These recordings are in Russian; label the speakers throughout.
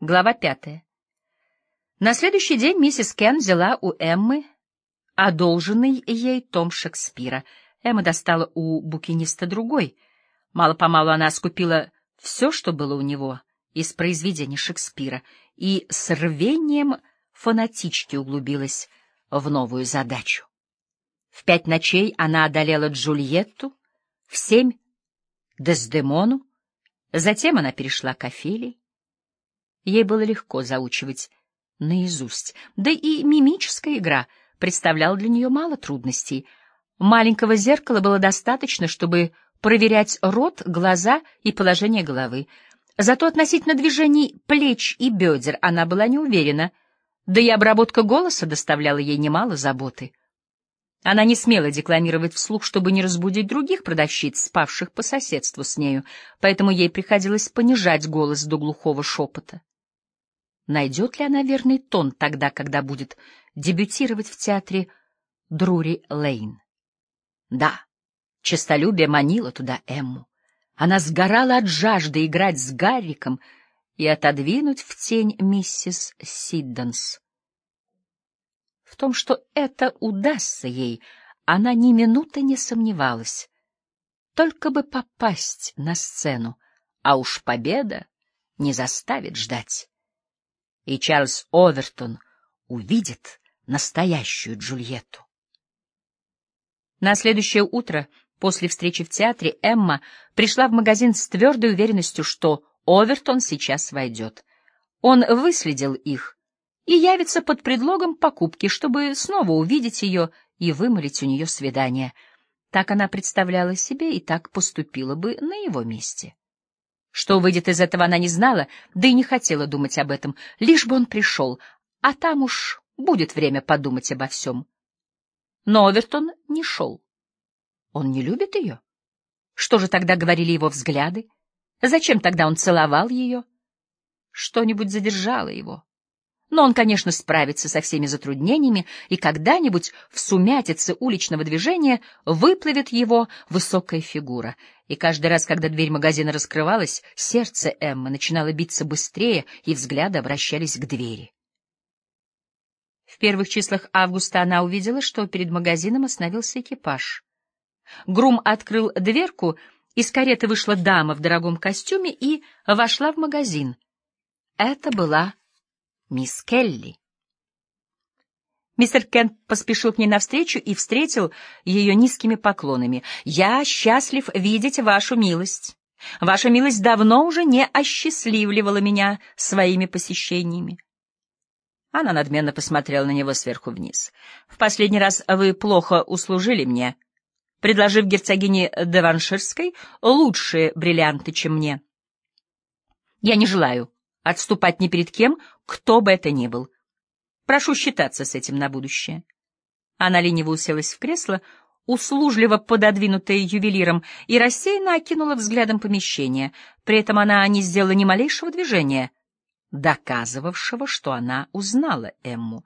Speaker 1: Глава пятая. На следующий день миссис Кен взяла у Эммы одолженный ей том Шекспира. Эмма достала у букиниста другой. Мало-помалу она скупила все, что было у него из произведений Шекспира, и с рвением фанатички углубилась в новую задачу. В пять ночей она одолела Джульетту, в семь — Дездемону, затем она перешла к Офелии. Ей было легко заучивать наизусть, да и мимическая игра представляла для нее мало трудностей. Маленького зеркала было достаточно, чтобы проверять рот, глаза и положение головы. Зато относительно движений плеч и бедер она была не уверена, да и обработка голоса доставляла ей немало заботы. Она не смела декламировать вслух, чтобы не разбудить других продавщиц, спавших по соседству с нею, поэтому ей приходилось понижать голос до глухого шепота. Найдет ли она верный тон тогда, когда будет дебютировать в театре Друри Лейн? Да, честолюбие манило туда Эмму. Она сгорала от жажды играть с Гарриком и отодвинуть в тень миссис Сидденс. В том, что это удастся ей, она ни минуты не сомневалась. Только бы попасть на сцену, а уж победа не заставит ждать и Чарльз Овертон увидит настоящую Джульетту. На следующее утро, после встречи в театре, Эмма пришла в магазин с твердой уверенностью, что Овертон сейчас войдет. Он выследил их и явится под предлогом покупки, чтобы снова увидеть ее и вымолить у нее свидание. Так она представляла себе и так поступила бы на его месте. Что выйдет из этого, она не знала, да и не хотела думать об этом, лишь бы он пришел, а там уж будет время подумать обо всем. Но Овертон не шел. Он не любит ее? Что же тогда говорили его взгляды? Зачем тогда он целовал ее? Что-нибудь задержало его но он, конечно, справится со всеми затруднениями, и когда-нибудь в сумятице уличного движения выплывет его высокая фигура. И каждый раз, когда дверь магазина раскрывалась, сердце Эммы начинало биться быстрее, и взгляды обращались к двери. В первых числах августа она увидела, что перед магазином остановился экипаж. Грум открыл дверку, из кареты вышла дама в дорогом костюме и вошла в магазин. Это была мисс Келли. Мистер Кент поспешил к ней навстречу и встретил ее низкими поклонами. «Я счастлив видеть вашу милость. Ваша милость давно уже не осчастливливала меня своими посещениями». Она надменно посмотрела на него сверху вниз. «В последний раз вы плохо услужили мне, предложив герцогине Деванширской лучшие бриллианты, чем мне. Я не желаю отступать ни перед кем, кто бы это ни был. Прошу считаться с этим на будущее. Она лениво уселась в кресло, услужливо пододвинутая ювелиром, и рассеянно окинула взглядом помещение. При этом она не сделала ни малейшего движения, доказывавшего, что она узнала Эмму.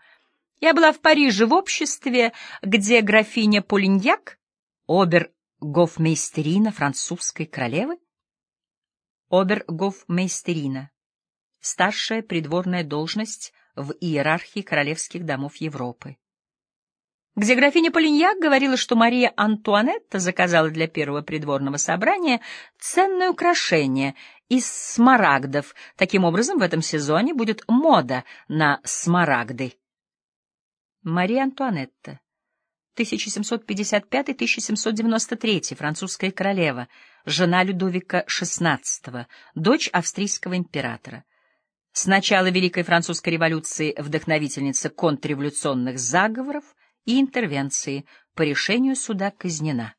Speaker 1: Я была в Париже в обществе, где графиня Полиньяк, обер-гофмейстерина французской королевы, обер-гофмейстерина старшая придворная должность в иерархии королевских домов Европы. Где графиня Полиньяк говорила, что Мария Антуанетта заказала для первого придворного собрания ценное украшение из смарагдов. Таким образом, в этом сезоне будет мода на смарагды. Мария Антуанетта, 1755-1793, французская королева, жена Людовика XVI, дочь австрийского императора. С начала Великой Французской революции вдохновительница контрреволюционных заговоров и интервенции по решению суда казнена.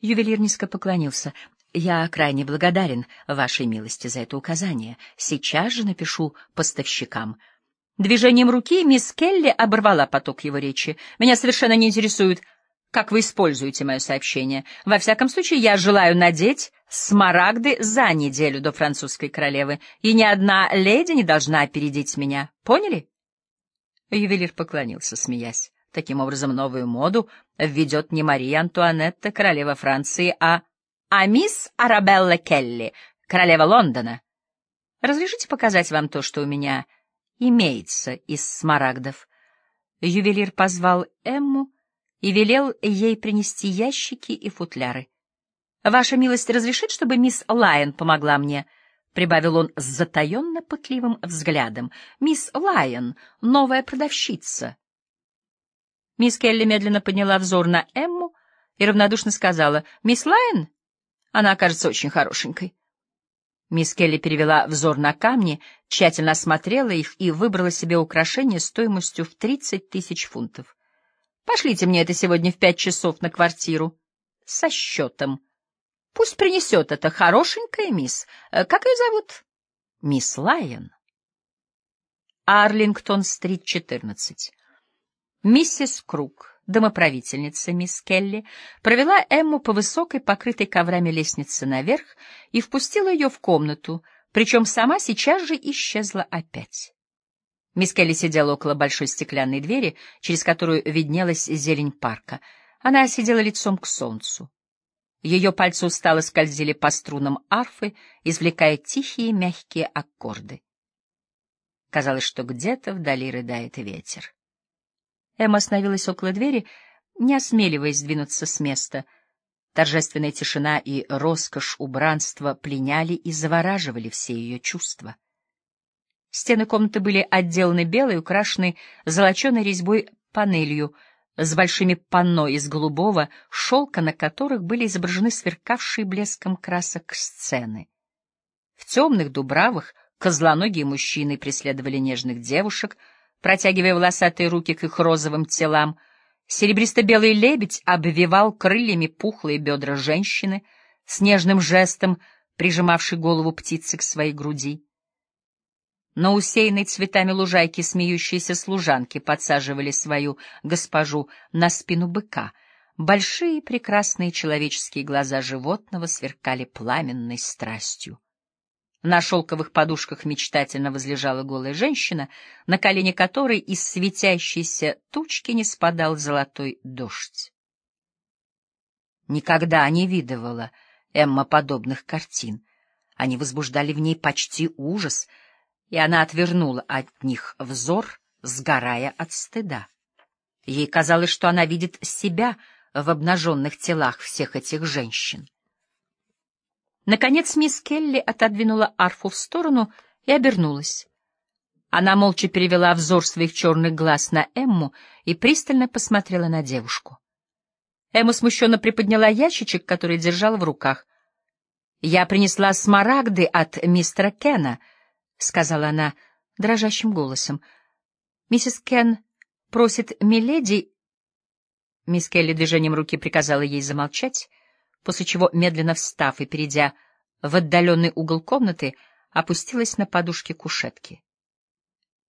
Speaker 1: Ювелир низко поклонился. «Я крайне благодарен вашей милости за это указание. Сейчас же напишу поставщикам». Движением руки мисс Келли оборвала поток его речи. «Меня совершенно не интересует, как вы используете мое сообщение. Во всяком случае, я желаю надеть смарагды за неделю до французской королевы, и ни одна леди не должна опередить меня. Поняли? Ювелир поклонился, смеясь. Таким образом, новую моду введет не Мария Антуанетта, королева Франции, а... а мисс Арабелла Келли, королева Лондона. Разрешите показать вам то, что у меня имеется из смарагдов? Ювелир позвал Эмму и велел ей принести ящики и футляры. «Ваша милость разрешит, чтобы мисс Лайон помогла мне?» — прибавил он с затаенно-пытливым взглядом. «Мисс Лайон, новая продавщица». Мисс Келли медленно подняла взор на Эмму и равнодушно сказала, «Мисс Лайон? Она окажется очень хорошенькой». Мисс Келли перевела взор на камни, тщательно осмотрела их и выбрала себе украшение стоимостью в тридцать тысяч фунтов. «Пошлите мне это сегодня в пять часов на квартиру. Со счетом». Пусть принесет это хорошенькая мисс. Э, как ее зовут? Мисс Лайон. Арлингтон-стрит, 14. Миссис Круг, домоправительница мисс Келли, провела Эмму по высокой, покрытой коврами лестнице наверх и впустила ее в комнату, причем сама сейчас же исчезла опять. Мисс Келли сидела около большой стеклянной двери, через которую виднелась зелень парка. Она сидела лицом к солнцу. Ее пальцы устало скользили по струнам арфы, извлекая тихие мягкие аккорды. Казалось, что где-то вдали рыдает ветер. Эмма остановилась около двери, не осмеливаясь двинуться с места. Торжественная тишина и роскошь убранства пленяли и завораживали все ее чувства. Стены комнаты были отделаны белой, украшенной золоченой резьбой панелью — с большими панно из голубого шелка, на которых были изображены сверкавшие блеском красок сцены. В темных дубравах козлоногие мужчины преследовали нежных девушек, протягивая волосатые руки к их розовым телам. Серебристо-белый лебедь обвивал крыльями пухлые бедра женщины, с нежным жестом прижимавшей голову птицы к своей груди. На усеянной цветами лужайки смеющиеся служанки подсаживали свою госпожу на спину быка. Большие прекрасные человеческие глаза животного сверкали пламенной страстью. На шелковых подушках мечтательно возлежала голая женщина, на колени которой из светящейся тучки не спадал золотой дождь. Никогда не видывала Эмма подобных картин. Они возбуждали в ней почти ужас — и она отвернула от них взор, сгорая от стыда. Ей казалось, что она видит себя в обнаженных телах всех этих женщин. Наконец мисс Келли отодвинула арфу в сторону и обернулась. Она молча перевела взор своих черных глаз на Эмму и пристально посмотрела на девушку. Эмма смущенно приподняла ящичек, который держала в руках. — Я принесла смарагды от мистера Кена, —— сказала она дрожащим голосом. — Миссис Кен просит миледи... Мисс Келли движением руки приказала ей замолчать, после чего, медленно встав и перейдя в отдаленный угол комнаты, опустилась на подушки кушетки.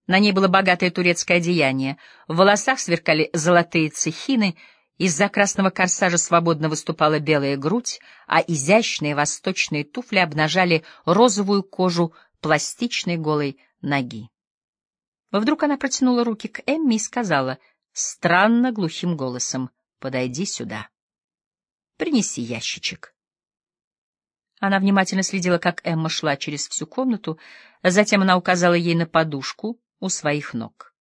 Speaker 1: На ней было богатое турецкое одеяние, в волосах сверкали золотые цехины, из-за красного корсажа свободно выступала белая грудь, а изящные восточные туфли обнажали розовую кожу пластичной голой ноги. Вдруг она протянула руки к Эмми и сказала странно глухим голосом, «Подойди сюда. Принеси ящичек». Она внимательно следила, как Эмма шла через всю комнату, затем она указала ей на подушку у своих ног.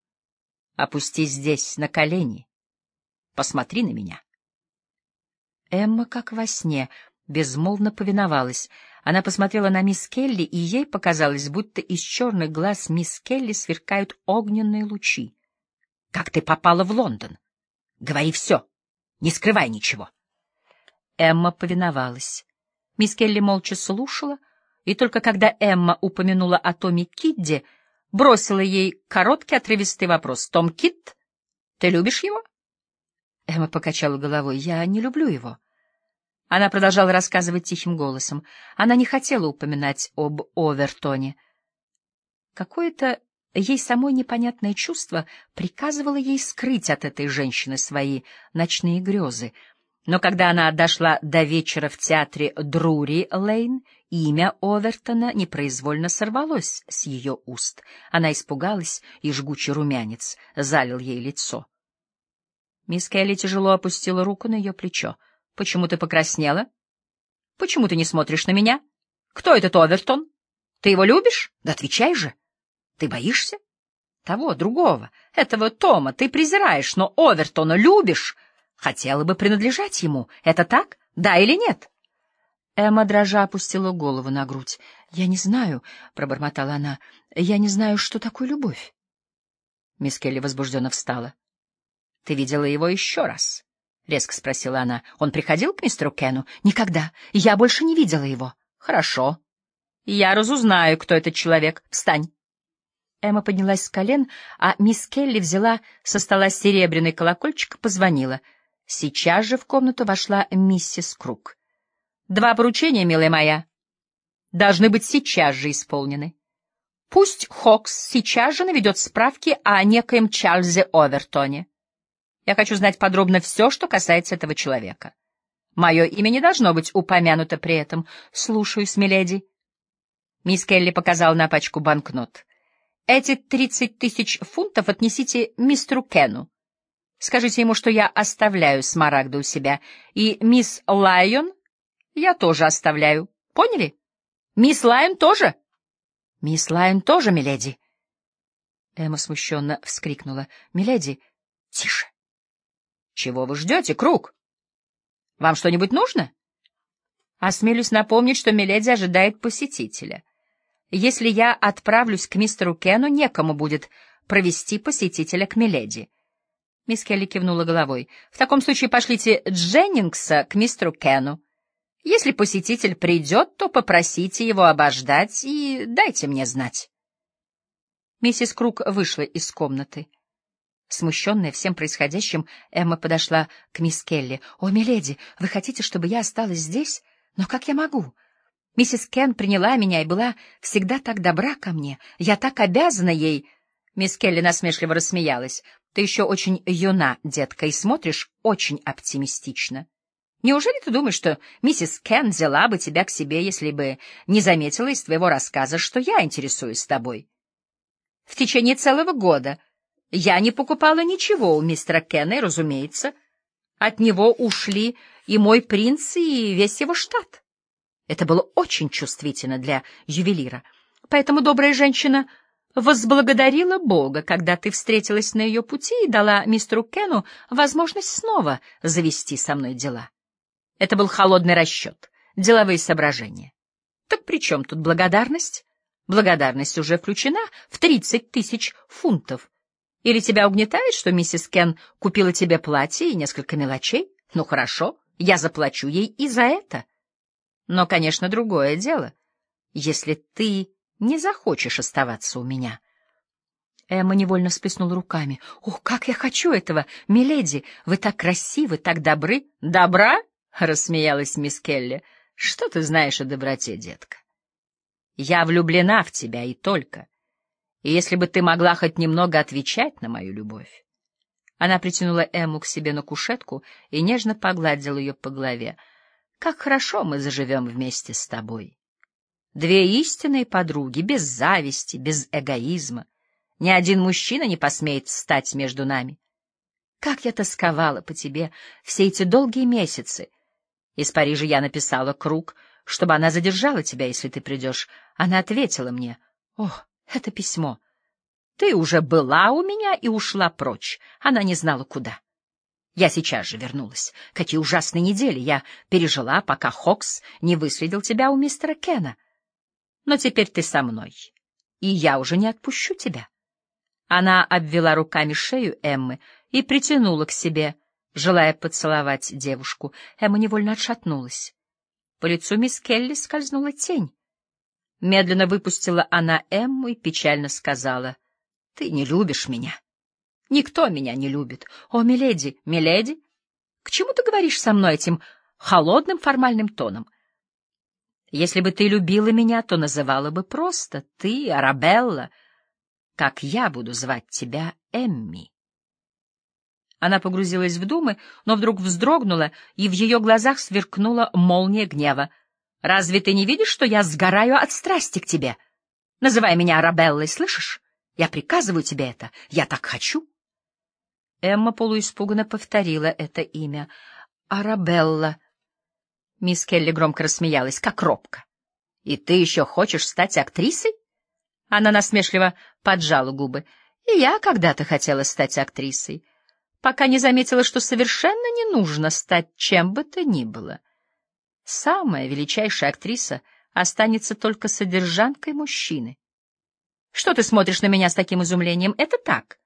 Speaker 1: «Опустись здесь, на колени. Посмотри на меня». Эмма, как во сне, безмолвно повиновалась — она посмотрела на мисс Келли, и ей показалось, будто из черных глаз мисс Келли сверкают огненные лучи. — Как ты попала в Лондон? Говори все, не скрывай ничего. Эмма повиновалась. Мисс Келли молча слушала, и только когда Эмма упомянула о Томе Кидде, бросила ей короткий отрывистый вопрос. — Том Кидд, ты любишь его? Эмма покачала головой. — Я не люблю его. — она продолжала рассказывать тихим голосом. Она не хотела упоминать об Овертоне. Какое-то ей самой непонятное чувство приказывало ей скрыть от этой женщины свои ночные грезы. Но когда она дошла до вечера в театре Друри-Лейн, имя Овертона непроизвольно сорвалось с ее уст. Она испугалась, и жгучий румянец залил ей лицо. Мисс Келли тяжело опустила руку на ее плечо. Почему ты покраснела? Почему ты не смотришь на меня? Кто этот Овертон? Ты его любишь? Да отвечай же. Ты боишься? Того, другого, этого Тома ты презираешь, но Овертона любишь. Хотела бы принадлежать ему. Это так? Да или нет? Эмма дрожа опустила голову на грудь. — Я не знаю, — пробормотала она, — я не знаю, что такое любовь. Мисс Келли возбужденно встала. — Ты видела его еще раз? — резко спросила она. — Он приходил к мистеру Кену? — Никогда. Я больше не видела его. — Хорошо. Я разузнаю, кто этот человек. Встань. Эмма поднялась с колен, а мисс Келли взяла со стола серебряный колокольчик и позвонила. Сейчас же в комнату вошла миссис Круг. «Два поручения, милая моя, должны быть сейчас же исполнены. Пусть Хокс сейчас же наведет справки о некоем Чарльзе Овертоне. Я хочу знать подробно все, что касается этого человека. Мое имя не должно быть упомянуто при этом. Слушаюсь, миледи». Мисс Келли показала на пачку банкнот. Эти тридцать тысяч фунтов отнесите мистеру Кену. Скажите ему, что я оставляю Смарагда у себя, и мисс Лайон я тоже оставляю. Поняли? Мисс Лайон тоже? Мисс Лайон тоже, миледи. Эмма смущенно вскрикнула. Миледи, тише. Чего вы ждете, Круг? Вам что-нибудь нужно? Осмелюсь напомнить, что миледи ожидает посетителя. Если я отправлюсь к мистеру Кену, некому будет провести посетителя к Миледи. Мисс Келли кивнула головой. В таком случае пошлите Дженнингса к мистеру Кену. Если посетитель придет, то попросите его обождать и дайте мне знать. Миссис Круг вышла из комнаты. Смущенная всем происходящим, Эмма подошла к мисс Келли. — О, миледи, вы хотите, чтобы я осталась здесь? Но как я могу? — Миссис Кен приняла меня и была всегда так добра ко мне. Я так обязана ей. Мисс Келли насмешливо рассмеялась. Ты еще очень юна, детка, и смотришь очень оптимистично. Неужели ты думаешь, что миссис Кен взяла бы тебя к себе, если бы не заметила из твоего рассказа, что я интересуюсь тобой? В течение целого года я не покупала ничего у мистера Кена, и, разумеется, от него ушли и мой принц, и весь его штат. Это было очень чувствительно для ювелира. Поэтому добрая женщина возблагодарила Бога, когда ты встретилась на ее пути и дала мистеру Кену возможность снова завести со мной дела. Это был холодный расчет, деловые соображения. Так при чем тут благодарность? Благодарность уже включена в тридцать тысяч фунтов. Или тебя угнетает, что миссис Кен купила тебе платье и несколько мелочей? Ну хорошо, я заплачу ей и за это. Но, конечно, другое дело, если ты не захочешь оставаться у меня. Эмма невольно всплеснула руками. — Ох, как я хочу этого! Миледи, вы так красивы, так добры! — Добра? — рассмеялась мисс Келли. — Что ты знаешь о доброте, детка? Я влюблена в тебя и только. И если бы ты могла хоть немного отвечать на мою любовь... Она притянула Эмму к себе на кушетку и нежно погладила ее по голове. Как хорошо мы заживем вместе с тобой. Две истинные подруги, без зависти, без эгоизма. Ни один мужчина не посмеет встать между нами. Как я тосковала по тебе все эти долгие месяцы. Из Парижа я написала круг, чтобы она задержала тебя, если ты придешь. Она ответила мне, «Ох, это письмо. Ты уже была у меня и ушла прочь. Она не знала, куда». Я сейчас же вернулась. Какие ужасные недели я пережила, пока Хокс не выследил тебя у мистера Кена. Но теперь ты со мной, и я уже не отпущу тебя. Она обвела руками шею Эммы и притянула к себе, желая поцеловать девушку. Эмма невольно отшатнулась. По лицу мисс Келли скользнула тень. Медленно выпустила она Эмму и печально сказала, — Ты не любишь меня. Никто меня не любит. О, миледи, миледи, к чему ты говоришь со мной этим холодным формальным тоном? Если бы ты любила меня, то называла бы просто ты, Арабелла, как я буду звать тебя Эмми. Она погрузилась в думы, но вдруг вздрогнула, и в ее глазах сверкнула молния гнева. «Разве ты не видишь, что я сгораю от страсти к тебе? Называй меня Арабеллой, слышишь? Я приказываю тебе это. Я так хочу». Эмма полуиспуганно повторила это имя. «Арабелла». Мисс Келли громко рассмеялась, как робко. И ты еще хочешь стать актрисой? Она насмешливо поджала губы. И я когда-то хотела стать актрисой, пока не заметила, что совершенно не нужно стать чем бы то ни было. Самая величайшая актриса останется только содержанкой мужчины. Что ты смотришь на меня с таким изумлением? Это так.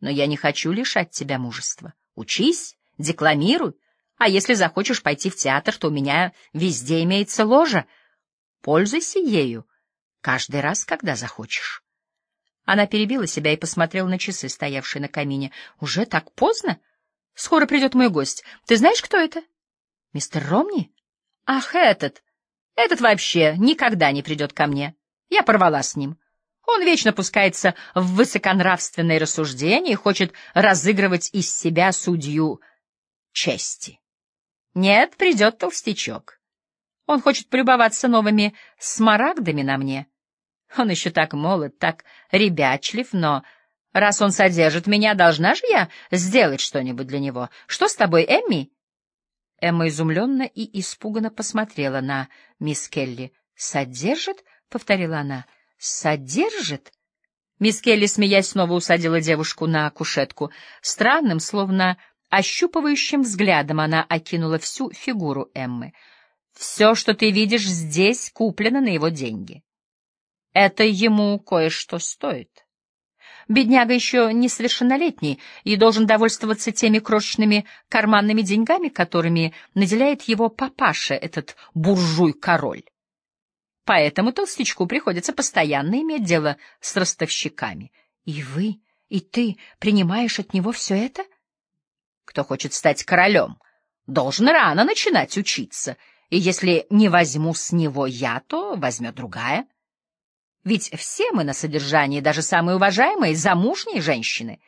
Speaker 1: Но я не хочу лишать тебя мужества. Учись, декламируй. А если захочешь пойти в театр, то у меня везде имеется ложа. Пользуйся ею каждый раз, когда захочешь. Она перебила себя и посмотрела на часы, стоявшие на камине. Уже так поздно? Скоро придет мой гость. Ты знаешь, кто это? Мистер Ромни? Ах, этот. Этот вообще никогда не придет ко мне. Я порвала с ним. Он вечно пускается в высоконравственные рассуждения и хочет разыгрывать из себя судью чести. Нет, придет толстячок. Он хочет полюбоваться новыми смарагдами на мне. Он еще так молод, так ребячлив, но раз он содержит меня, должна же я сделать что-нибудь для него. Что с тобой, Эмми? Эмма изумленно и испуганно посмотрела на мисс Келли. «Содержит?» — повторила она. «Содержит?» Мисс Келли, смеясь, снова усадила девушку на кушетку. Странным, словно ощупывающим взглядом она окинула всю фигуру Эммы. «Все, что ты видишь здесь, куплено на его деньги. Это ему кое-что стоит. Бедняга еще несовершеннолетний и должен довольствоваться теми крошечными карманными деньгами, которыми наделяет его папаша, этот буржуй-король. Поэтому толстячку приходится постоянно иметь дело с ростовщиками. И вы, и ты принимаешь от него все это? Кто хочет стать королем, должен рано начинать учиться, и если не возьму с него я, то возьмет другая. Ведь все мы на содержании, даже самые уважаемые, замужние женщины.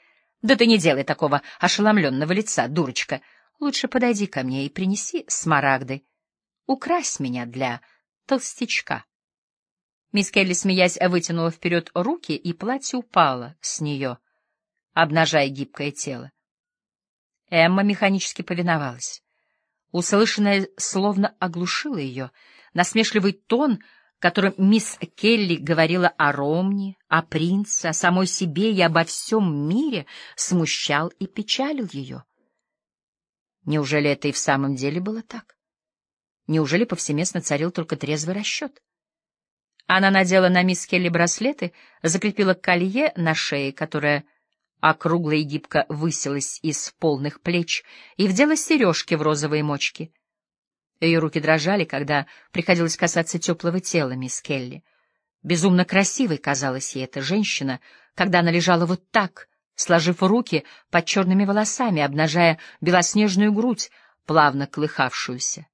Speaker 1: Да ты не делай такого ошеломленного лица, дурочка. Лучше подойди ко мне и принеси смарагды. Укрась меня для толстячка. Мисс Келли, смеясь, вытянула вперед руки, и платье упало с нее, обнажая гибкое тело. Эмма механически повиновалась. Услышанное словно оглушило ее. Насмешливый тон — которым мисс Келли говорила о Ромне, о принце, о самой себе и обо всем мире, смущал и печалил ее. Неужели это и в самом деле было так? Неужели повсеместно царил только трезвый расчет? Она надела на мисс Келли браслеты, закрепила колье на шее, которое округло и гибко высилось из полных плеч, и вдела сережки в розовые мочки — ее руки дрожали, когда приходилось касаться теплого тела мисс Келли. Безумно красивой казалась ей эта женщина, когда она лежала вот так, сложив руки под черными волосами, обнажая белоснежную грудь, плавно клыхавшуюся.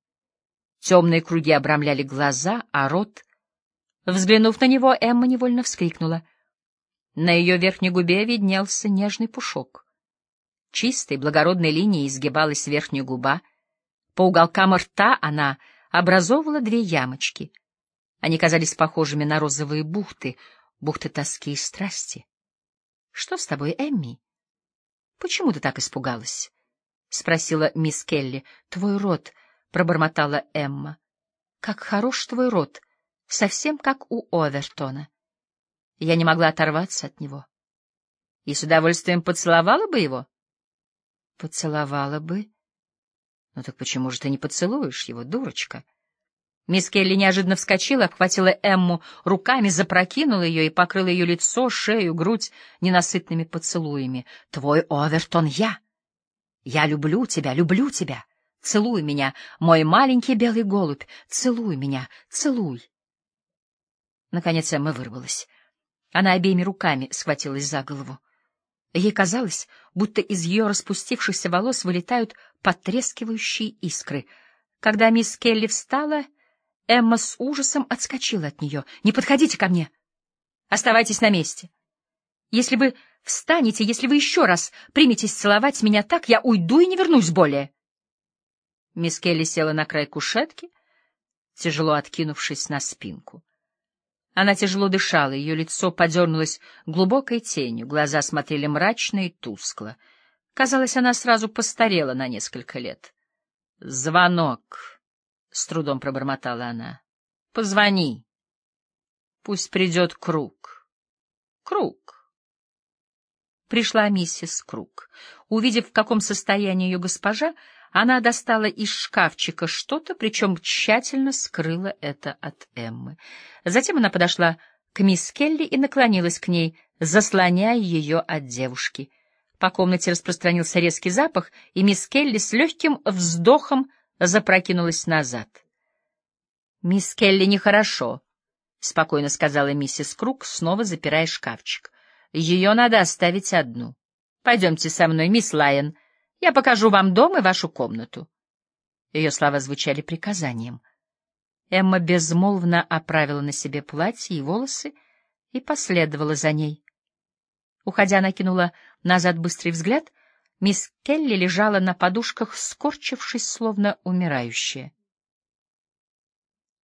Speaker 1: Темные круги обрамляли глаза, а рот... Взглянув на него, Эмма невольно вскрикнула. На ее верхней губе виднелся нежный пушок. Чистой, благородной линией изгибалась верхняя губа, по уголкам рта она образовывала две ямочки. Они казались похожими на розовые бухты, бухты тоски и страсти. — Что с тобой, Эмми? — Почему ты так испугалась? — спросила мисс Келли. — Твой рот, — пробормотала Эмма. — Как хорош твой рот, совсем как у Овертона. Я не могла оторваться от него. И с удовольствием поцеловала бы его? — Поцеловала бы, ну так почему же ты не поцелуешь его, дурочка? Мисс Келли неожиданно вскочила, обхватила Эмму руками, запрокинула ее и покрыла ее лицо, шею, грудь ненасытными поцелуями. — Твой Овертон я! Я люблю тебя, люблю тебя! Целуй меня, мой маленький белый голубь! Целуй меня, целуй! Наконец Эмма вырвалась. Она обеими руками схватилась за голову. Ей казалось, будто из ее распустившихся волос вылетают потрескивающие искры. Когда мисс Келли встала, Эмма с ужасом отскочила от нее. — Не подходите ко мне! Оставайтесь на месте! Если вы встанете, если вы еще раз приметесь целовать меня так, я уйду и не вернусь более. Мисс Келли села на край кушетки, тяжело откинувшись на спинку. Она тяжело дышала, ее лицо подернулось глубокой тенью, глаза смотрели мрачно и тускло. Казалось, она сразу постарела на несколько лет. «Звонок», — с трудом пробормотала она. Позвони. Пусть придет Круг. Круг. Пришла миссис Круг. Увидев, в каком состоянии ее госпожа, она достала из шкафчика что-то, причем тщательно скрыла это от Эммы. Затем она подошла к мисс Келли и наклонилась к ней, заслоняя ее от девушки. По комнате распространился резкий запах, и мисс Келли с легким вздохом запрокинулась назад. — Мисс Келли нехорошо, — спокойно сказала миссис Круг, снова запирая шкафчик. — Ее надо оставить одну. Пойдемте со мной, мисс Лайон. Я покажу вам дом и вашу комнату. Ее слова звучали приказанием. Эмма безмолвно оправила на себе платье и волосы и последовала за ней. Уходя, она кинула назад быстрый взгляд. Мисс Келли лежала на подушках, скорчившись, словно умирающая.